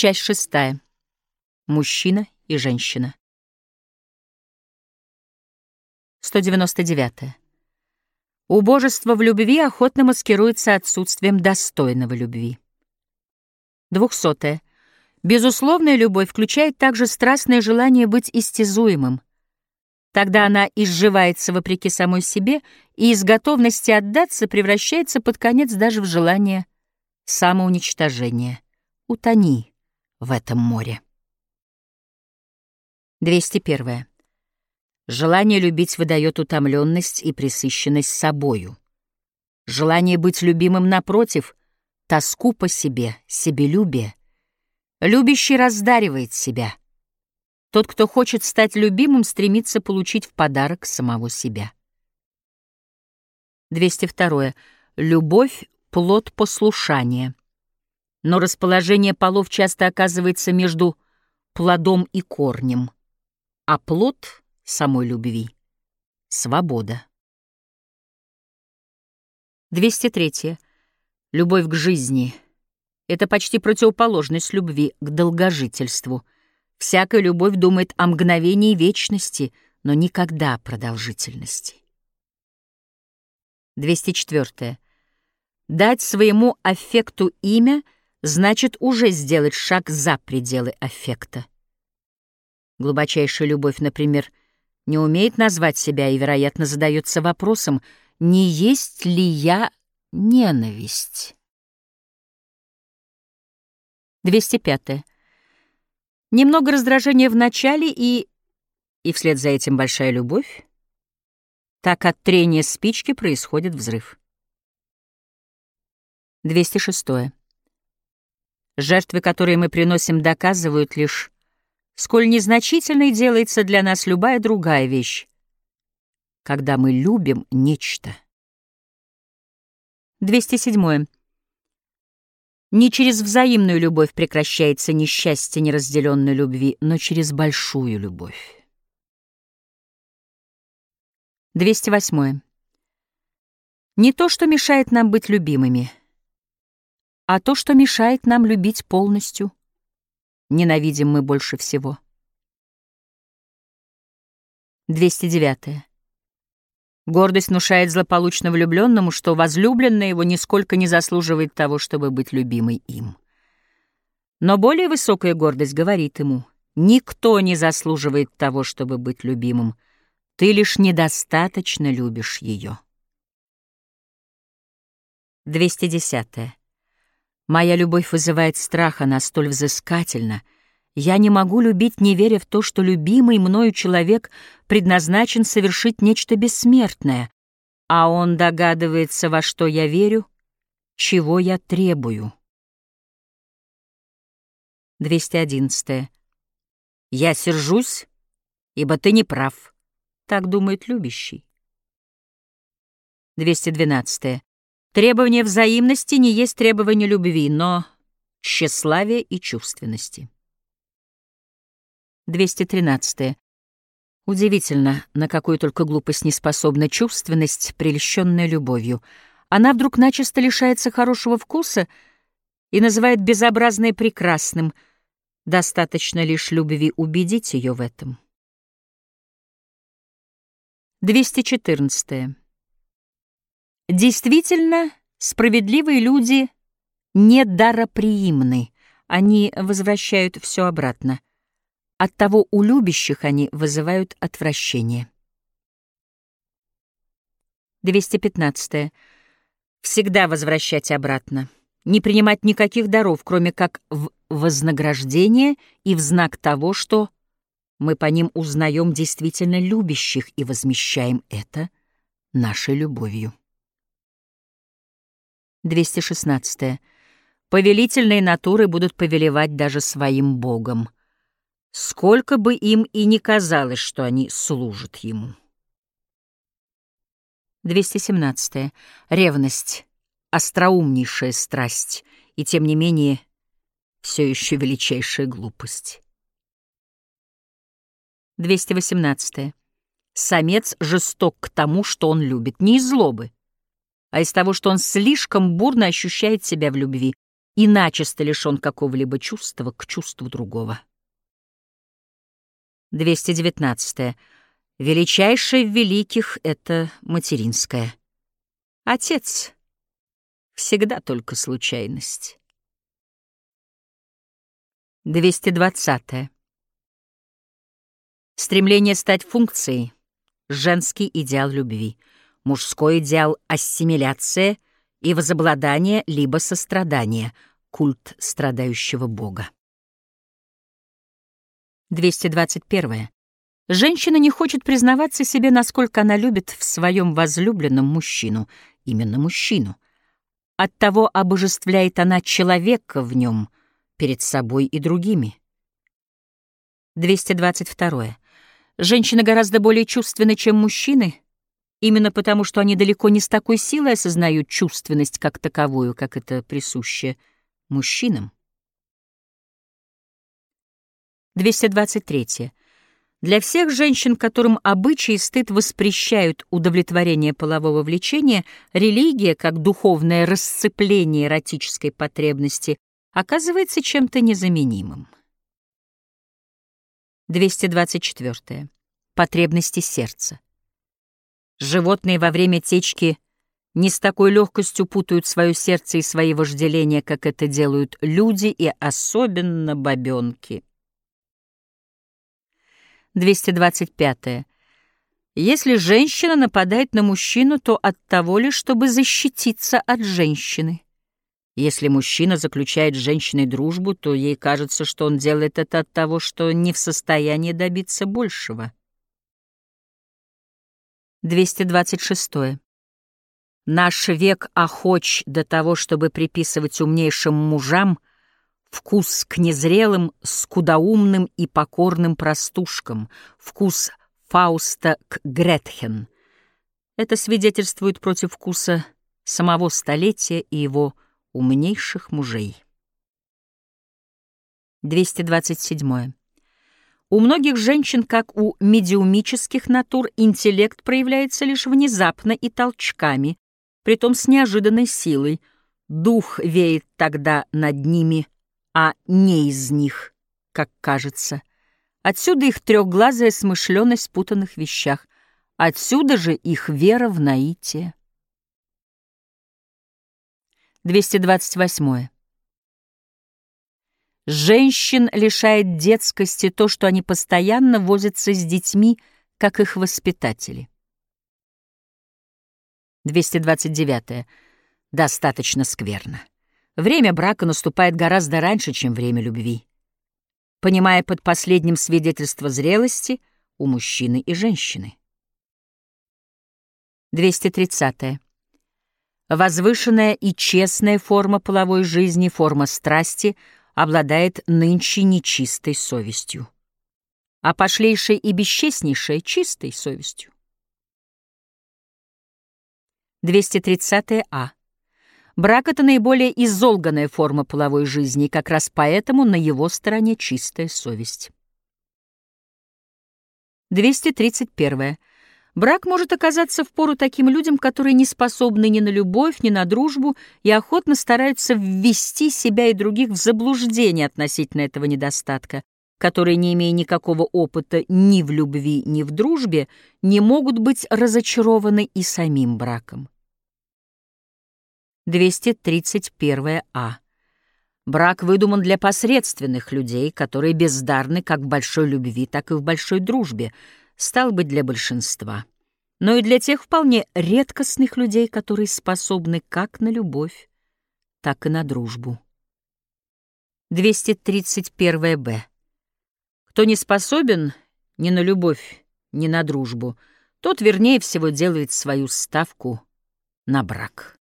Часть шестая. Мужчина и женщина. 199. Убожество в любви охотно маскируется отсутствием достойного любви. 200. Безусловная любовь включает также страстное желание быть истязуемым. Тогда она изживается вопреки самой себе и из готовности отдаться превращается под конец даже в желание самоуничтожения. Утони в этом море. 201. Желание любить выдает утомленность и пресыщенность собою. Желание быть любимым, напротив, тоску по себе, себелюбие. Любящий раздаривает себя. Тот, кто хочет стать любимым, стремится получить в подарок самого себя. 202. Любовь — плод послушания. Но расположение полов часто оказывается между плодом и корнем, а плод самой любви — свобода. 203. Любовь к жизни — это почти противоположность любви к долгожительству. Всякая любовь думает о мгновении вечности, но никогда о продолжительности. 204. Дать своему аффекту имя значит уже сделать шаг за пределы аффекта. Глубочайшая любовь, например, не умеет назвать себя и, вероятно, задается вопросом, не есть ли я ненависть? 205. Немного раздражения в начале и... и вслед за этим большая любовь. Так от трения спички происходит взрыв. 206. Жертвы, которые мы приносим, доказывают лишь, сколь незначительной делается для нас любая другая вещь, когда мы любим нечто. 207. Не через взаимную любовь прекращается несчастье неразделенной любви, но через большую любовь. 208. Не то, что мешает нам быть любимыми, а то, что мешает нам любить полностью, ненавидим мы больше всего. 209. Гордость внушает злополучно влюбленному, что возлюбленная его нисколько не заслуживает того, чтобы быть любимой им. Но более высокая гордость говорит ему, никто не заслуживает того, чтобы быть любимым, ты лишь недостаточно любишь ее. 210. Моя любовь вызывает страх, она столь взыскательна — я не могу любить, не веря в то, что любимый мною человек предназначен совершить нечто бессмертное, а он догадывается, во что я верю, чего я требую. 211. Я сержусь, ибо ты не прав, так думает любящий. 212. Требование взаимности не есть требование любви, но тщеславия и чувственности. 213. Удивительно, на какую только глупость не способна чувственность, прельщенная любовью. Она вдруг начисто лишается хорошего вкуса и называет безобразное прекрасным. Достаточно лишь любви убедить ее в этом. 214. Действительно, справедливые люди не дароприимны, они возвращают все обратно. Оттого у любящих они вызывают отвращение. 215. Всегда возвращать обратно. Не принимать никаких даров, кроме как в вознаграждение и в знак того, что мы по ним узнаем действительно любящих и возмещаем это нашей любовью. 216. Повелительные натуры будут повелевать даже своим Богом сколько бы им и не казалось, что они служат ему. 217. Ревность — остроумнейшая страсть, и тем не менее все еще величайшая глупость. 218. Самец жесток к тому, что он любит, не из злобы, а из того, что он слишком бурно ощущает себя в любви и начисто лишен какого-либо чувства к чувству другого. 219. Величайшее в великих — это материнское. Отец — всегда только случайность. 220. Стремление стать функцией — женский идеал любви, мужской идеал — ассимиляция и возобладание либо сострадание, культ страдающего Бога. 221. Женщина не хочет признаваться себе, насколько она любит в своем возлюбленном мужчину, именно мужчину. Оттого обожествляет она человека в нем перед собой и другими. 222. Женщины гораздо более чувственны, чем мужчины, именно потому, что они далеко не с такой силой осознают чувственность как таковую, как это присуще мужчинам. 223. Для всех женщин, которым обычаи и стыд воспрещают удовлетворение полового влечения, религия, как духовное расцепление эротической потребности, оказывается чем-то незаменимым. 224. Потребности сердца. Животные во время течки не с такой легкостью путают свое сердце и свои вожделения, как это делают люди и особенно бабенки. 225. Если женщина нападает на мужчину, то от того ли, чтобы защититься от женщины. Если мужчина заключает с женщиной дружбу, то ей кажется, что он делает это от того, что не в состоянии добиться большего. 226. Наш век охоч до того, чтобы приписывать умнейшим мужам Вкус к незрелым, скудоумным и покорным простушкам. Вкус Фауста к Гретхен. Это свидетельствует против вкуса самого столетия и его умнейших мужей. 227. У многих женщин, как у медиумических натур, интеллект проявляется лишь внезапно и толчками, притом с неожиданной силой. Дух веет тогда над ними а не из них, как кажется. Отсюда их трехглазая смышленность в путанных вещах. Отсюда же их вера в наитие. 228. Женщин лишает детскости то, что они постоянно возятся с детьми, как их воспитатели. 229. Достаточно скверно. Время брака наступает гораздо раньше, чем время любви. Понимая под последним свидетельство зрелости у мужчины и женщины. 230. Возвышенная и честная форма половой жизни, форма страсти, обладает нынче нечистой совестью, а пошлейшая и бесчестнейшая — чистой совестью. 230 А. Брак — это наиболее изолганная форма половой жизни, и как раз поэтому на его стороне чистая совесть. 231. Брак может оказаться в пору таким людям, которые не способны ни на любовь, ни на дружбу и охотно стараются ввести себя и других в заблуждение относительно этого недостатка, которые, не имея никакого опыта ни в любви, ни в дружбе, не могут быть разочарованы и самим браком. 231а. Брак выдуман для посредственных людей, которые бездарны как в большой любви, так и в большой дружбе, стал быть, для большинства. Но и для тех вполне редкостных людей, которые способны как на любовь, так и на дружбу. 231б. Кто не способен ни на любовь, ни на дружбу, тот, вернее всего, делает свою ставку на брак.